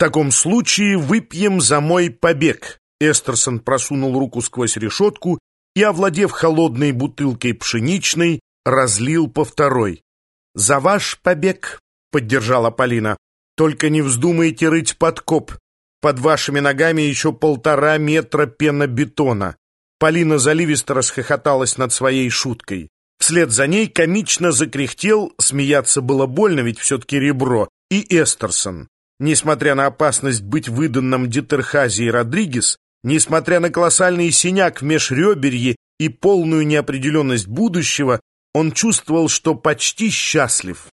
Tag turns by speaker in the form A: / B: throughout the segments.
A: таком случае выпьем за мой побег». Эстерсон просунул руку сквозь решетку и, овладев холодной бутылкой пшеничной, разлил по второй. «За ваш побег», — поддержала Полина. «Только не вздумайте рыть подкоп. Под вашими ногами еще полтора метра пенобетона». Полина заливисто расхохоталась над своей шуткой. Вслед за ней комично закряхтел, смеяться было больно, ведь все-таки ребро, и Эстерсон. Несмотря на опасность быть выданным и Родригес, несмотря на колоссальный синяк в межреберье и полную неопределенность будущего, он чувствовал, что почти счастлив.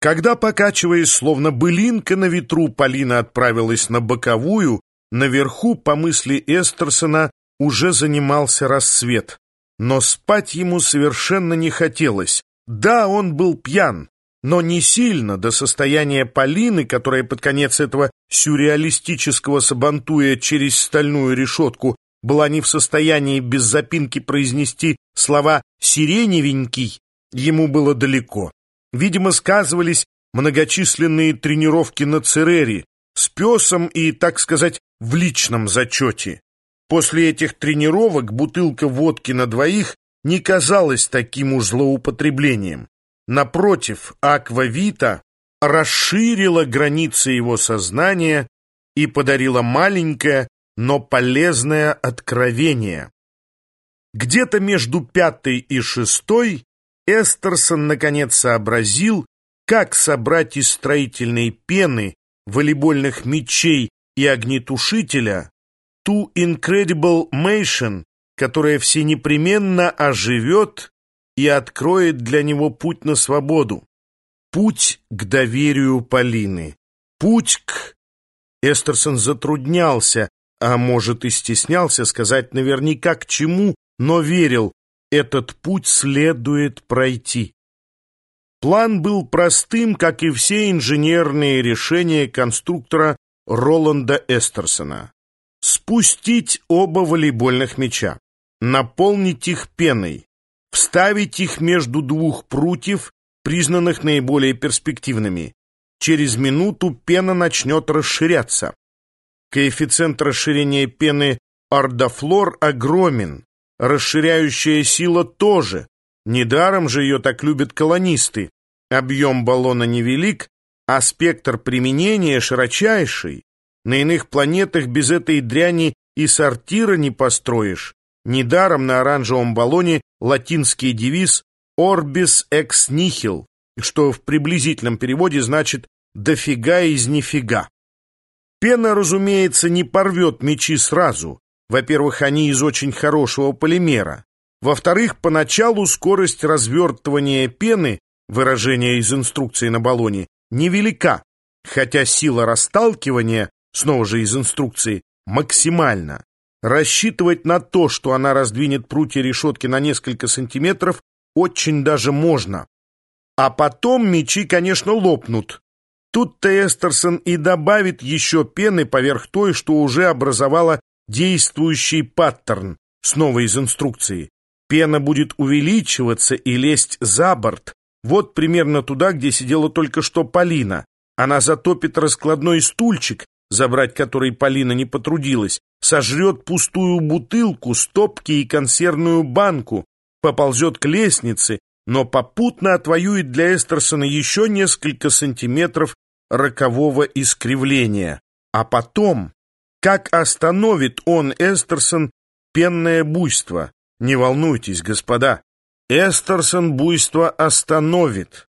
A: Когда, покачиваясь, словно былинка на ветру, Полина отправилась на боковую, наверху, по мысли Эстерсона, уже занимался рассвет. Но спать ему совершенно не хотелось. Да, он был пьян, но не сильно до состояния Полины, которая под конец этого сюрреалистического сабантуя через стальную решетку была не в состоянии без запинки произнести слова «сиреневенький», ему было далеко. Видимо, сказывались многочисленные тренировки на Церере с песом и, так сказать, в личном зачете. После этих тренировок бутылка водки на двоих не казалась таким уж злоупотреблением. Напротив, аквавита расширила границы его сознания и подарила маленькое, но полезное откровение. Где-то между пятой и шестой Эстерсон наконец сообразил, как собрать из строительной пены, волейбольных мячей и огнетушителя ту incredible mation, которая всенепременно оживет и откроет для него путь на свободу. Путь к доверию Полины. Путь к... Эстерсон затруднялся, а может и стеснялся сказать наверняка к чему, но верил, этот путь следует пройти. План был простым, как и все инженерные решения конструктора Роланда Эстерсона. Спустить оба волейбольных мяча, наполнить их пеной, вставить их между двух прутьев, признанных наиболее перспективными. Через минуту пена начнет расширяться. Коэффициент расширения пены Ардафлор огромен, расширяющая сила тоже. Недаром же ее так любят колонисты. Объем баллона невелик, а спектр применения широчайший. На иных планетах без этой дряни и сортира не построишь. Недаром на оранжевом баллоне латинский девиз «Orbis ex nihil», что в приблизительном переводе значит «дофига из нифига». Пена, разумеется, не порвет мечи сразу. Во-первых, они из очень хорошего полимера. Во-вторых, поначалу скорость развертывания пены, выражение из инструкции на баллоне, невелика, хотя сила расталкивания, снова же из инструкции, максимальна. Рассчитывать на то, что она раздвинет прутья решетки на несколько сантиметров, очень даже можно. А потом мечи, конечно, лопнут. Тут-то Эстерсон и добавит еще пены поверх той, что уже образовала действующий паттерн, снова из инструкции. Пена будет увеличиваться и лезть за борт, вот примерно туда, где сидела только что Полина. Она затопит раскладной стульчик, забрать который Полина не потрудилась, сожрет пустую бутылку, стопки и консервную банку, поползет к лестнице, но попутно отвоюет для Эстерсона еще несколько сантиметров рокового искривления. А потом, как остановит он, Эстерсон, пенное буйство? Не волнуйтесь, господа, Эстерсон буйство остановит.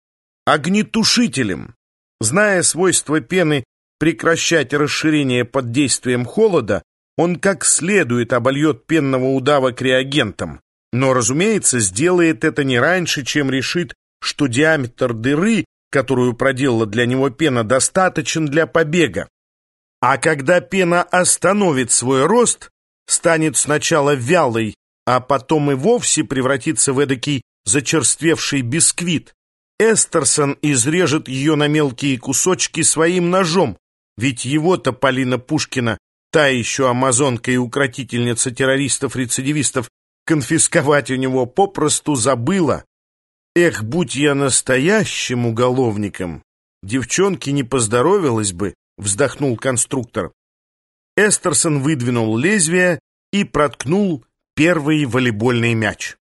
A: Огнетушителем. Зная свойства пены прекращать расширение под действием холода, он как следует обольет пенного удава криогентом, но, разумеется, сделает это не раньше, чем решит, что диаметр дыры, которую проделала для него пена, достаточен для побега. А когда пена остановит свой рост, станет сначала вялой, а потом и вовсе превратится в эдакий зачерствевший бисквит. Эстерсон изрежет ее на мелкие кусочки своим ножом, ведь его-то Полина Пушкина, та еще амазонка и укротительница террористов-рецидивистов, конфисковать у него попросту забыла. Эх, будь я настоящим уголовником, девчонке не поздоровилась бы, вздохнул конструктор. Эстерсон выдвинул лезвие и проткнул первый волейбольный мяч.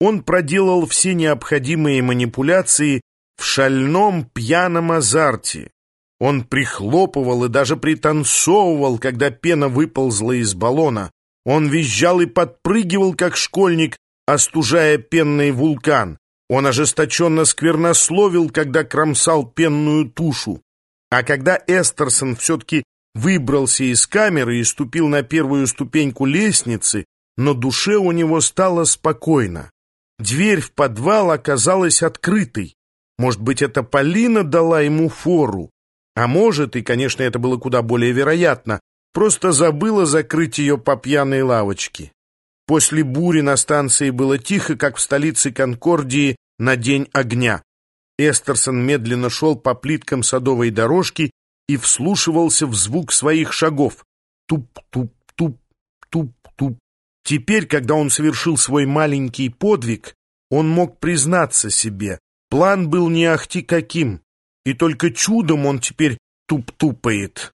A: Он проделал все необходимые манипуляции в шальном пьяном азарте. Он прихлопывал и даже пританцовывал, когда пена выползла из баллона. Он визжал и подпрыгивал, как школьник, остужая пенный вулкан. Он ожесточенно сквернословил, когда кромсал пенную тушу. А когда Эстерсон все-таки выбрался из камеры и ступил на первую ступеньку лестницы, на душе у него стало спокойно. Дверь в подвал оказалась открытой. Может быть, это Полина дала ему фору. А может, и, конечно, это было куда более вероятно, просто забыла закрыть ее по пьяной лавочке. После бури на станции было тихо, как в столице Конкордии на день огня. Эстерсон медленно шел по плиткам садовой дорожки и вслушивался в звук своих шагов. Туп-туп-туп, туп-туп. Теперь, когда он совершил свой маленький подвиг, он мог признаться себе, план был не ахти каким, и только чудом он теперь туп-тупает,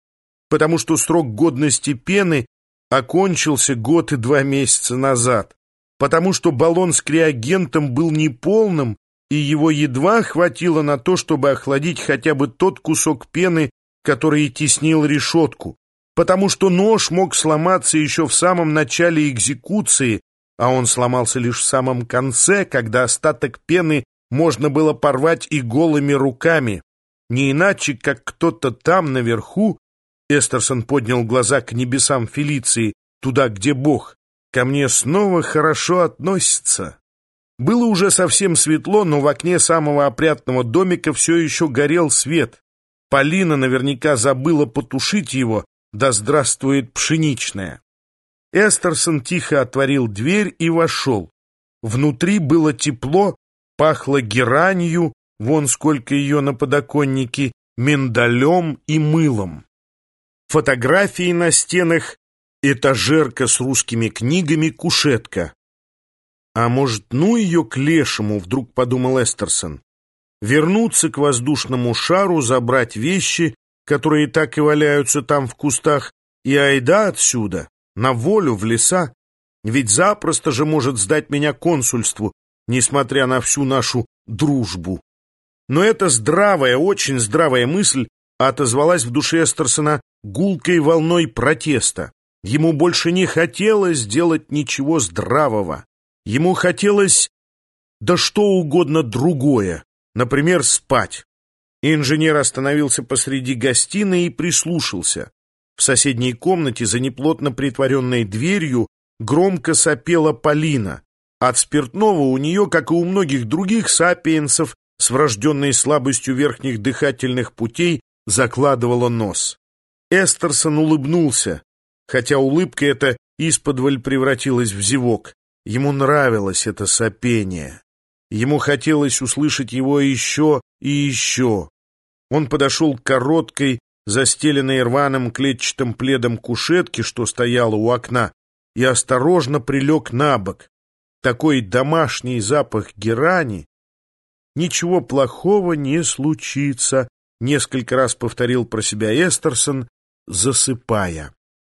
A: потому что срок годности пены окончился год и два месяца назад, потому что баллон с криогентом был неполным, и его едва хватило на то, чтобы охладить хотя бы тот кусок пены, который теснил решетку, потому что нож мог сломаться еще в самом начале экзекуции, а он сломался лишь в самом конце, когда остаток пены можно было порвать и голыми руками. Не иначе, как кто-то там, наверху, Эстерсон поднял глаза к небесам Фелиции, туда, где Бог, ко мне снова хорошо относится. Было уже совсем светло, но в окне самого опрятного домика все еще горел свет. Полина наверняка забыла потушить его, да здравствует пшеничная. Эстерсон тихо отворил дверь и вошел. Внутри было тепло, пахло геранью, вон сколько ее на подоконнике, миндалем и мылом. Фотографии на стенах, этажерка с русскими книгами, кушетка. А может, ну ее к лешему, вдруг подумал Эстерсон вернуться к воздушному шару, забрать вещи, которые так и валяются там в кустах, и айда отсюда, на волю, в леса. Ведь запросто же может сдать меня консульству, несмотря на всю нашу дружбу. Но эта здравая, очень здравая мысль отозвалась в душе Эстерсона гулкой волной протеста. Ему больше не хотелось делать ничего здравого. Ему хотелось да что угодно другое. Например, спать. Инженер остановился посреди гостиной и прислушался. В соседней комнате за неплотно притворенной дверью громко сопела Полина. От спиртного у нее, как и у многих других сапиенсов, с врожденной слабостью верхних дыхательных путей, закладывала нос. Эстерсон улыбнулся, хотя улыбка эта исподволь превратилась в зевок. Ему нравилось это сопение. Ему хотелось услышать его еще и еще. Он подошел к короткой, застеленной рваным клетчатым пледом кушетке, что стояла у окна, и осторожно прилег на бок. Такой домашний запах герани. Ничего плохого не случится, несколько раз повторил про себя Эстерсон, засыпая.